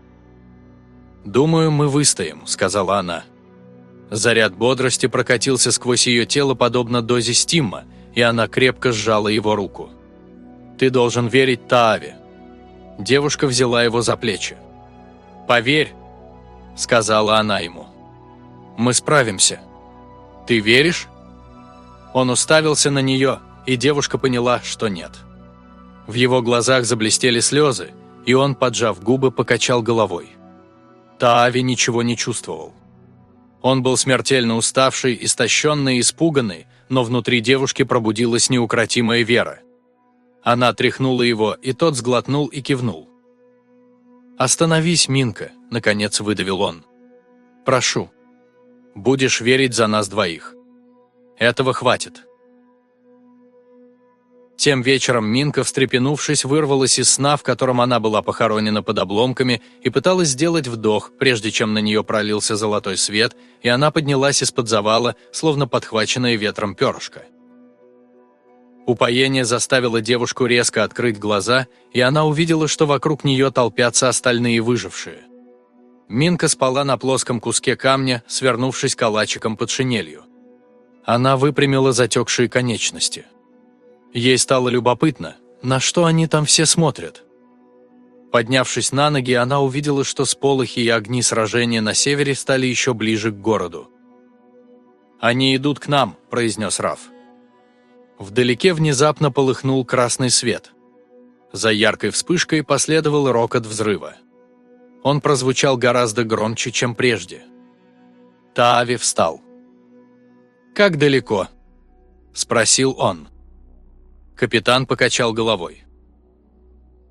«Думаю, мы выстоим», — сказала она. Заряд бодрости прокатился сквозь ее тело, подобно дозе стимма, и она крепко сжала его руку. «Ты должен верить Тааве». Девушка взяла его за плечи. «Поверь», — сказала она ему. «Мы справимся. Ты веришь?» Он уставился на нее, и девушка поняла, что нет. В его глазах заблестели слезы, и он, поджав губы, покачал головой. Таави ничего не чувствовал. Он был смертельно уставший, истощенный и испуганный, но внутри девушки пробудилась неукротимая вера. Она тряхнула его, и тот сглотнул и кивнул. «Остановись, Минка», — наконец выдавил он. «Прошу. Будешь верить за нас двоих». Этого хватит. Тем вечером Минка, встрепенувшись, вырвалась из сна, в котором она была похоронена под обломками, и пыталась сделать вдох, прежде чем на нее пролился золотой свет, и она поднялась из-под завала, словно подхваченная ветром перышко. Упоение заставило девушку резко открыть глаза, и она увидела, что вокруг нее толпятся остальные выжившие. Минка спала на плоском куске камня, свернувшись калачиком под шинелью. Она выпрямила затекшие конечности. Ей стало любопытно, на что они там все смотрят. Поднявшись на ноги, она увидела, что сполохи и огни сражения на севере стали еще ближе к городу. «Они идут к нам», – произнес Раф. Вдалеке внезапно полыхнул красный свет. За яркой вспышкой последовал рокот взрыва. Он прозвучал гораздо громче, чем прежде. Таави встал. «Как далеко?» – спросил он. Капитан покачал головой.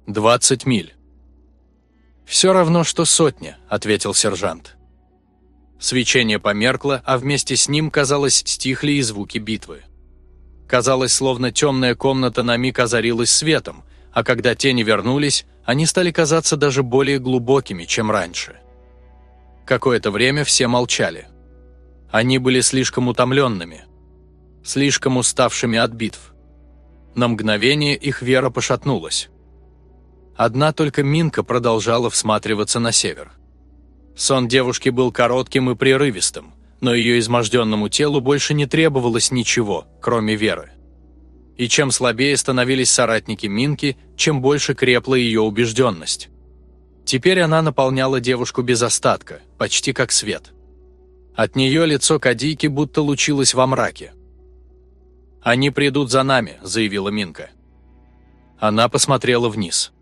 «Двадцать миль». «Все равно, что сотня», – ответил сержант. Свечение померкло, а вместе с ним, казалось, стихли и звуки битвы. Казалось, словно темная комната на миг озарилась светом, а когда тени вернулись, они стали казаться даже более глубокими, чем раньше. Какое-то время все молчали. Они были слишком утомленными, слишком уставшими от битв. На мгновение их вера пошатнулась. Одна только Минка продолжала всматриваться на север. Сон девушки был коротким и прерывистым, но ее изможденному телу больше не требовалось ничего, кроме веры. И чем слабее становились соратники Минки, чем больше крепла ее убежденность. Теперь она наполняла девушку без остатка, почти как свет – от нее лицо Кадийки будто лучилось во мраке. «Они придут за нами», – заявила Минка. Она посмотрела вниз.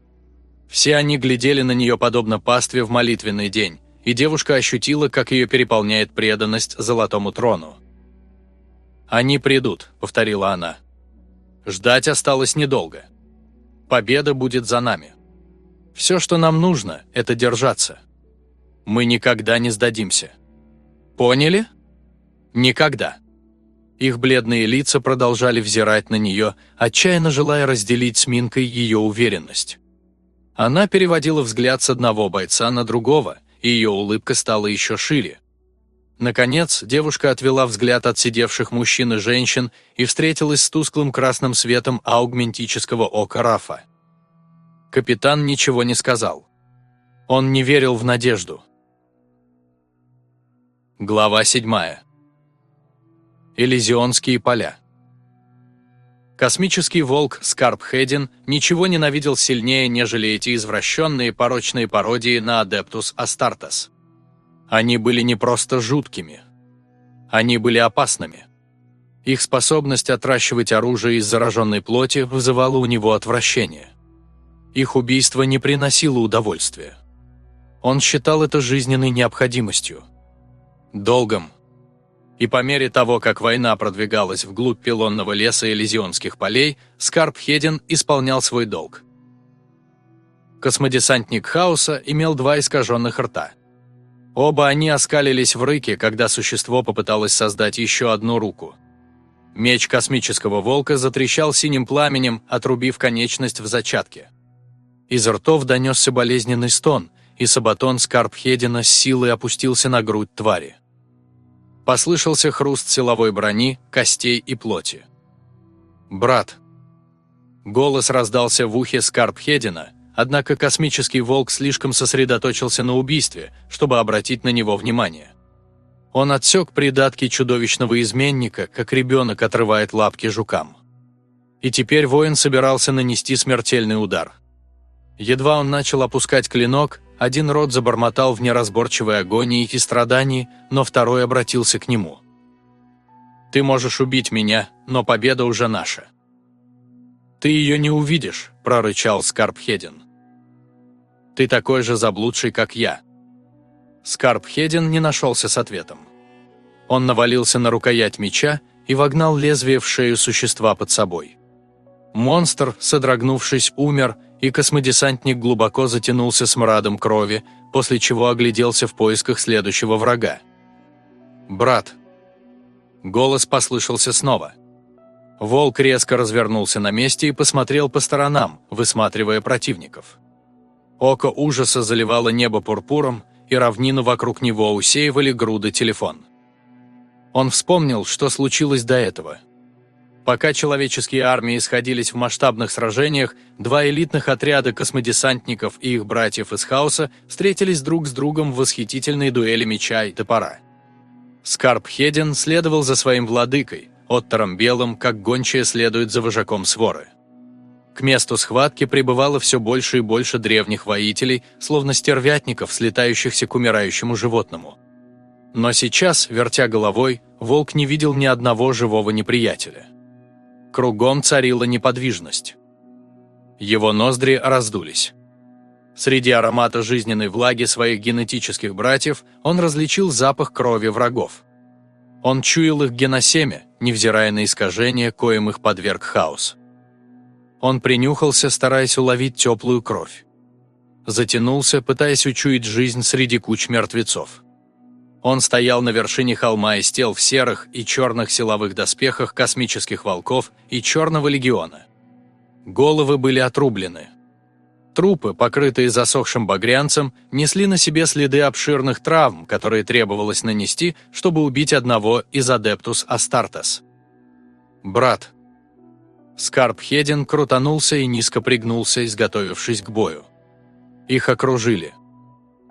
Все они глядели на нее подобно пастве в молитвенный день, и девушка ощутила, как ее переполняет преданность золотому трону. «Они придут», – повторила она. «Ждать осталось недолго. Победа будет за нами. Все, что нам нужно, это держаться. Мы никогда не сдадимся». Поняли? Никогда. Их бледные лица продолжали взирать на нее, отчаянно желая разделить с Минкой ее уверенность. Она переводила взгляд с одного бойца на другого, и ее улыбка стала еще шире. Наконец, девушка отвела взгляд от сидевших мужчин и женщин и встретилась с тусклым красным светом аугментического ока Рафа. Капитан ничего не сказал. Он не верил в надежду. Глава 7. Элизионские поля. Космический волк Скарпхедин ничего ненавидел сильнее, нежели эти извращенные порочные пародии на Адептус Астартес. Они были не просто жуткими. Они были опасными. Их способность отращивать оружие из зараженной плоти вызывала у него отвращение. Их убийство не приносило удовольствия. Он считал это жизненной необходимостью. Долгом. И по мере того, как война продвигалась вглубь пилонного леса Элизионских полей, Скарп Хедин исполнял свой долг. Космодесантник Хаоса имел два искаженных рта. Оба они оскалились в рыке, когда существо попыталось создать еще одну руку. Меч космического волка затрещал синим пламенем, отрубив конечность в зачатке. Из ртов донесся болезненный стон, и Сабатон Скарпхедина с силой опустился на грудь твари. Послышался хруст силовой брони, костей и плоти. «Брат!» Голос раздался в ухе Скарпхедина, Однако космический волк слишком сосредоточился на убийстве, чтобы обратить на него внимание. Он отсек придатки чудовищного изменника, как ребенок отрывает лапки жукам. И теперь воин собирался нанести смертельный удар. Едва он начал опускать клинок, один род забормотал в неразборчивой агонии и страдании, но второй обратился к нему. «Ты можешь убить меня, но победа уже наша». «Ты ее не увидишь», – прорычал Скарпхеден. Ты такой же заблудший, как я». Скарп Хедин не нашелся с ответом. Он навалился на рукоять меча и вогнал лезвие в шею существа под собой. Монстр, содрогнувшись, умер, и космодесантник глубоко затянулся смрадом крови, после чего огляделся в поисках следующего врага. «Брат!» Голос послышался снова. Волк резко развернулся на месте и посмотрел по сторонам, высматривая противников. Око ужаса заливало небо пурпуром, и равнину вокруг него усеивали груды телефон. Он вспомнил, что случилось до этого. Пока человеческие армии сходились в масштабных сражениях, два элитных отряда космодесантников и их братьев из Хаоса встретились друг с другом в восхитительной дуэли меча и топора. Скарп Хедин следовал за своим владыкой, Оттором Белым, как гончая следует за вожаком своры. К месту схватки прибывало все больше и больше древних воителей, словно стервятников, слетающихся к умирающему животному. Но сейчас, вертя головой, волк не видел ни одного живого неприятеля. Кругом царила неподвижность. Его ноздри раздулись. Среди аромата жизненной влаги своих генетических братьев он различил запах крови врагов. Он чуял их геносемя, невзирая на искажения, коим их подверг хаос. Он принюхался, стараясь уловить теплую кровь. Затянулся, пытаясь учуять жизнь среди куч мертвецов. Он стоял на вершине холма из тел в серых и черных силовых доспехах космических волков и Черного легиона. Головы были отрублены. Трупы, покрытые засохшим багрянцем, несли на себе следы обширных травм, которые требовалось нанести, чтобы убить одного из адептус Астартес. «Брат», Скарп Хедин крутанулся и низко пригнулся, изготовившись к бою. Их окружили.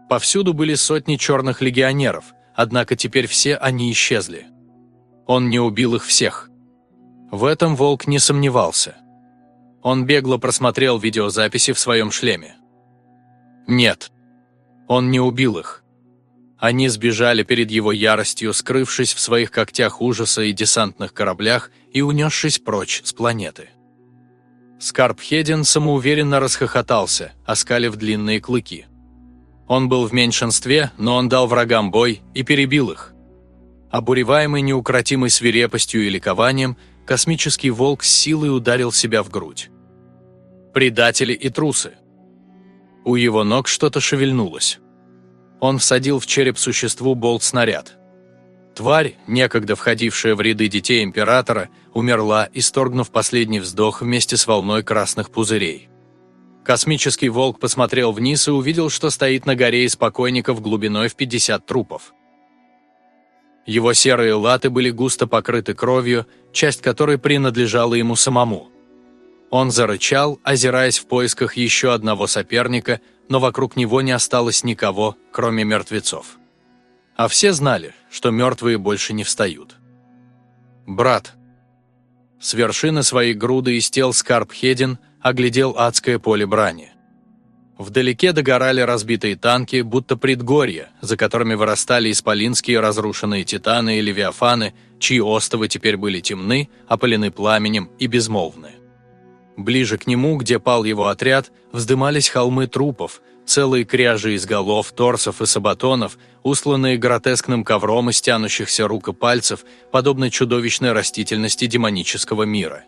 Повсюду были сотни черных легионеров, однако теперь все они исчезли. Он не убил их всех. В этом Волк не сомневался. Он бегло просмотрел видеозаписи в своем шлеме. Нет, он не убил их. Они сбежали перед его яростью, скрывшись в своих когтях ужаса и десантных кораблях и унесшись прочь с планеты. Скарп Хедин самоуверенно расхохотался, оскалив длинные клыки. Он был в меньшинстве, но он дал врагам бой и перебил их. Обуреваемый неукротимой свирепостью и ликованием, космический волк с силой ударил себя в грудь. Предатели и трусы. У его ног что-то шевельнулось. Он всадил в череп существу болт-снаряд. Тварь, некогда входившая в ряды детей Императора, умерла, исторгнув последний вздох вместе с волной красных пузырей. Космический волк посмотрел вниз и увидел, что стоит на горе из покойников глубиной в 50 трупов. Его серые латы были густо покрыты кровью, часть которой принадлежала ему самому. Он зарычал, озираясь в поисках еще одного соперника, но вокруг него не осталось никого, кроме мертвецов. А все знали, что мертвые больше не встают. «Брат!» С вершины своей груды из тел Скарп Хедин оглядел адское поле брани. Вдалеке догорали разбитые танки, будто предгорья, за которыми вырастали исполинские разрушенные титаны и левиафаны, чьи остовы теперь были темны, опалены пламенем и безмолвны. Ближе к нему, где пал его отряд, вздымались холмы трупов, целые кряжи из голов, торсов и сабатонов, усланные гротескным ковром из тянущихся рук и пальцев, подобно чудовищной растительности демонического мира.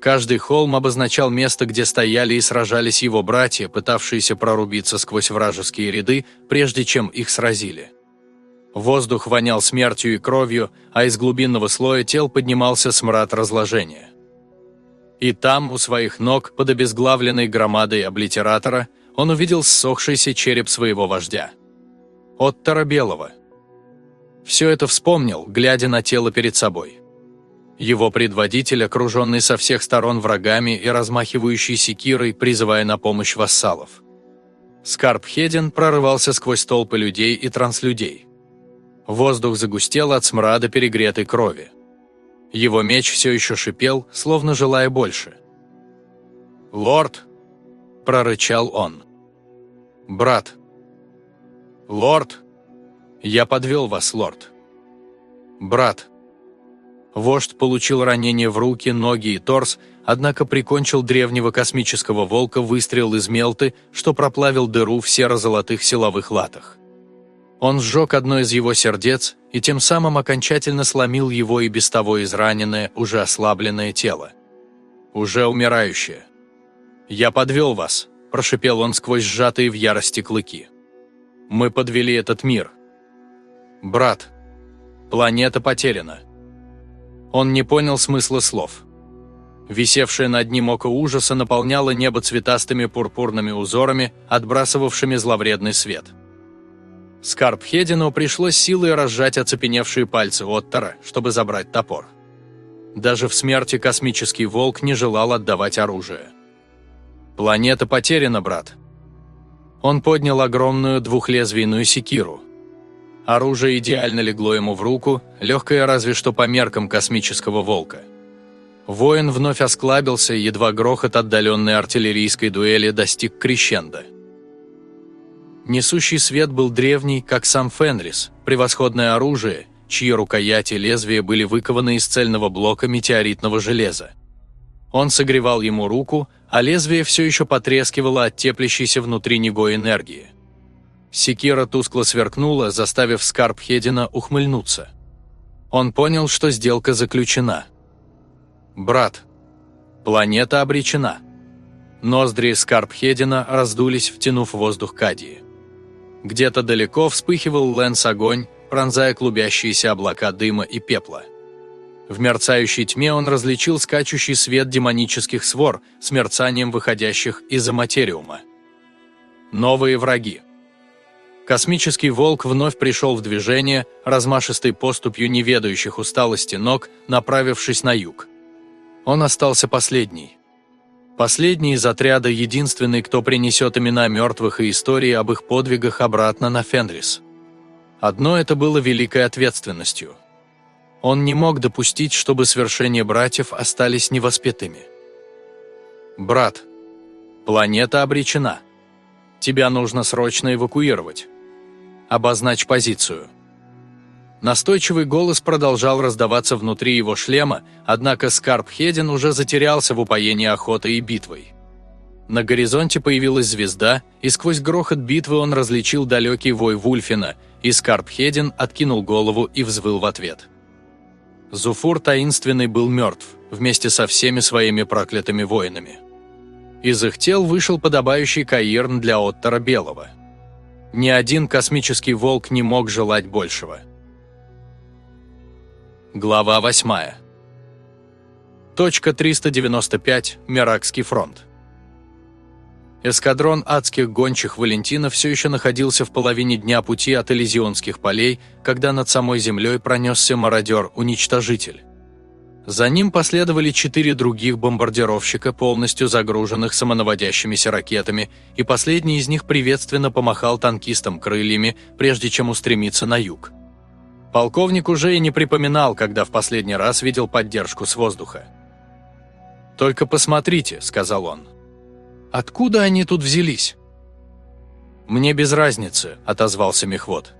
Каждый холм обозначал место, где стояли и сражались его братья, пытавшиеся прорубиться сквозь вражеские ряды, прежде чем их сразили. Воздух вонял смертью и кровью, а из глубинного слоя тел поднимался смрад разложения. И там, у своих ног, под обезглавленной громадой облитератора, он увидел ссохшийся череп своего вождя. Оттора Белого. Все это вспомнил, глядя на тело перед собой. Его предводитель, окруженный со всех сторон врагами и размахивающий секирой, призывая на помощь вассалов. Скарп Хедин прорывался сквозь толпы людей и транслюдей. Воздух загустел от смрада перегретой крови. Его меч все еще шипел, словно желая больше. «Лорд!» – прорычал он брат». «Лорд!» «Я подвел вас, лорд». «Брат». Вождь получил ранение в руки, ноги и торс, однако прикончил древнего космического волка выстрел из мелты, что проплавил дыру в серо-золотых силовых латах. Он сжег одно из его сердец и тем самым окончательно сломил его и без того израненное, уже ослабленное тело. Уже умирающее. «Я подвел вас», – прошипел он сквозь сжатые в ярости клыки. «Мы подвели этот мир. Брат, планета потеряна». Он не понял смысла слов. Висевшее над ним око ужаса наполняло небо цветастыми пурпурными узорами, отбрасывавшими зловредный свет. Скарб Хедину пришлось силой разжать оцепеневшие пальцы Оттора, чтобы забрать топор. Даже в смерти космический волк не желал отдавать оружие. «Планета потеряна, брат». Он поднял огромную двухлезвийную секиру. Оружие идеально легло ему в руку, легкое разве что по меркам космического волка. Воин вновь осклабился, едва грохот отдаленной артиллерийской дуэли достиг крещенда. Несущий свет был древний, как сам Фенрис, превосходное оружие, чьи рукояти и лезвия были выкованы из цельного блока метеоритного железа. Он согревал ему руку, а лезвие все еще потрескивало от теплящейся внутри него энергии. Секира тускло сверкнула, заставив Скарб Хедина ухмыльнуться. Он понял, что сделка заключена. «Брат, планета обречена». Ноздри Скарб Хедина раздулись, втянув воздух Кадии. Где-то далеко вспыхивал Лэнс огонь, пронзая клубящиеся облака дыма и пепла. В мерцающей тьме он различил скачущий свет демонических свор с мерцанием выходящих из-за материума. Новые враги. Космический волк вновь пришел в движение, размашистой поступью неведающих усталости ног, направившись на юг. Он остался последний. Последний из отряда, единственный, кто принесет имена мертвых и истории об их подвигах обратно на Фенрис. Одно это было великой ответственностью – он не мог допустить, чтобы свершения братьев остались невоспетыми. «Брат, планета обречена. Тебя нужно срочно эвакуировать. Обозначь позицию». Настойчивый голос продолжал раздаваться внутри его шлема, однако Скарп Хедин уже затерялся в упоении охотой и битвой. На горизонте появилась звезда, и сквозь грохот битвы он различил далекий вой Вульфина, и Скарп Хедин откинул голову и взвыл в ответ. Зуфур таинственный был мертв, вместе со всеми своими проклятыми воинами. Из их тел вышел подобающий Каирн для Оттора Белого. Ни один космический волк не мог желать большего. Глава 8. Точка 395. Миракский фронт. Эскадрон адских гончих Валентина все еще находился в половине дня пути от Элизионских полей, когда над самой землей пронесся мародер-уничтожитель. За ним последовали четыре других бомбардировщика, полностью загруженных самонаводящимися ракетами, и последний из них приветственно помахал танкистам крыльями, прежде чем устремиться на юг. Полковник уже и не припоминал, когда в последний раз видел поддержку с воздуха. «Только посмотрите», — сказал он, — Откуда они тут взялись?» «Мне без разницы», – отозвался мехвод.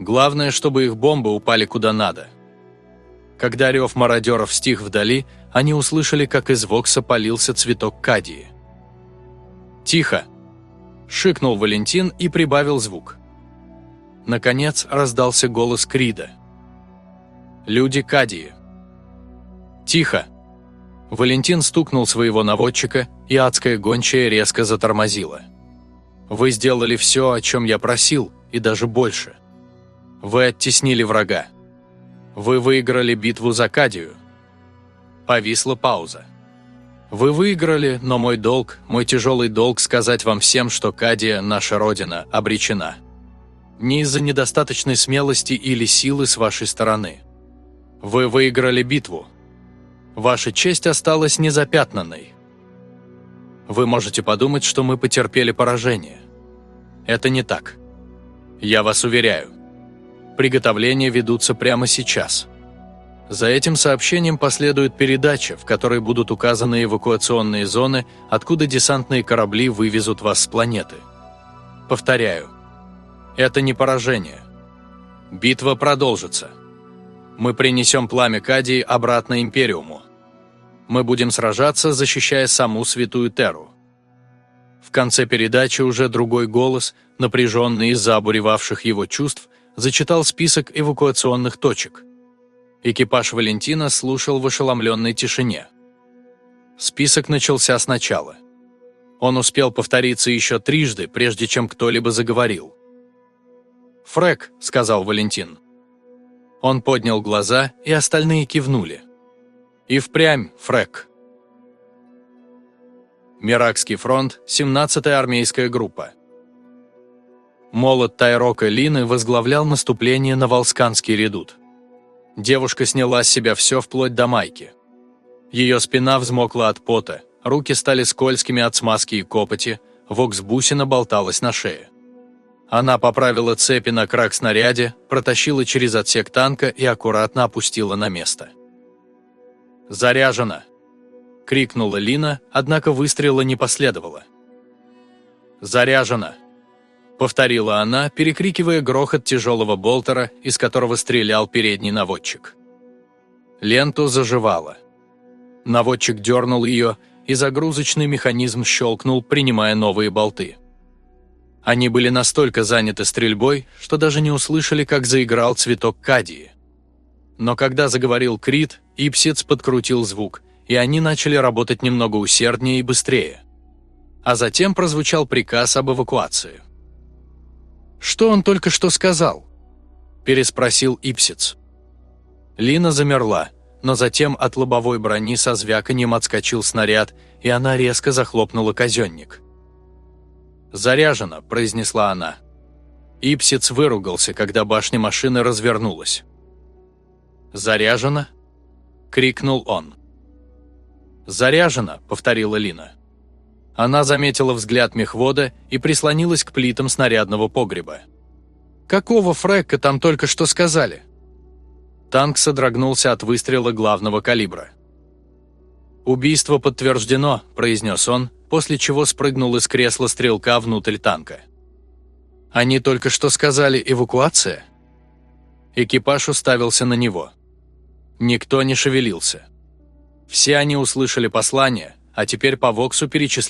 «Главное, чтобы их бомбы упали куда надо. Когда рев мародеров стих вдали, они услышали, как из вокса полился цветок кадии. «Тихо!» – шикнул Валентин и прибавил звук. Наконец раздался голос Крида. «Люди Кадии!» «Тихо!» Валентин стукнул своего наводчика, и адская гончая резко затормозила. «Вы сделали все, о чем я просил, и даже больше. Вы оттеснили врага. Вы выиграли битву за Кадию». Повисла пауза. «Вы выиграли, но мой долг, мой тяжелый долг сказать вам всем, что Кадия, наша родина, обречена. Не из-за недостаточной смелости или силы с вашей стороны. Вы выиграли битву, Ваша честь осталась незапятнанной. Вы можете подумать, что мы потерпели поражение. Это не так. Я вас уверяю. Приготовления ведутся прямо сейчас. За этим сообщением последует передача, в которой будут указаны эвакуационные зоны, откуда десантные корабли вывезут вас с планеты. Повторяю, это не поражение. Битва продолжится мы принесем пламя Кадии обратно Империуму. Мы будем сражаться, защищая саму Святую Теру. В конце передачи уже другой голос, напряженный из-за обуревавших его чувств, зачитал список эвакуационных точек. Экипаж Валентина слушал в ошеломленной тишине. Список начался сначала. Он успел повториться еще трижды, прежде чем кто-либо заговорил. «Фрэк», — сказал Валентин, — он поднял глаза, и остальные кивнули. И впрямь, Фрек. Миракский фронт, 17-я армейская группа. Молот Тайрока Лины возглавлял наступление на Волсканский редут. Девушка сняла с себя все вплоть до майки. Ее спина взмокла от пота, руки стали скользкими от смазки и копоти, вокс-бусина болталась на шее. Она поправила цепи на крак снаряде, протащила через отсек танка и аккуратно опустила на место. «Заряжено!» – крикнула Лина, однако выстрела не последовало. «Заряжено!» – повторила она, перекрикивая грохот тяжелого болтера, из которого стрелял передний наводчик. Ленту заживала. Наводчик дернул ее, и загрузочный механизм щелкнул, принимая новые болты. Они были настолько заняты стрельбой, что даже не услышали, как заиграл цветок кадии. Но когда заговорил Крит, Ипсиц подкрутил звук, и они начали работать немного усерднее и быстрее. А затем прозвучал приказ об эвакуации. «Что он только что сказал?» – переспросил Ипсиц. Лина замерла, но затем от лобовой брони со звяканием отскочил снаряд, и она резко захлопнула казенник. «Заряжено», – произнесла она. Ипсиц выругался, когда башня машины развернулась. «Заряжено?» – крикнул он. «Заряжено», – повторила Лина. Она заметила взгляд мехвода и прислонилась к плитам снарядного погреба. «Какого фрекка там только что сказали?» Танк содрогнулся от выстрела главного калибра. «Убийство подтверждено», – произнес он, после чего спрыгнул из кресла стрелка внутрь танка. «Они только что сказали эвакуация?» Экипаж уставился на него. Никто не шевелился. Все они услышали послание, а теперь по Воксу перечисляли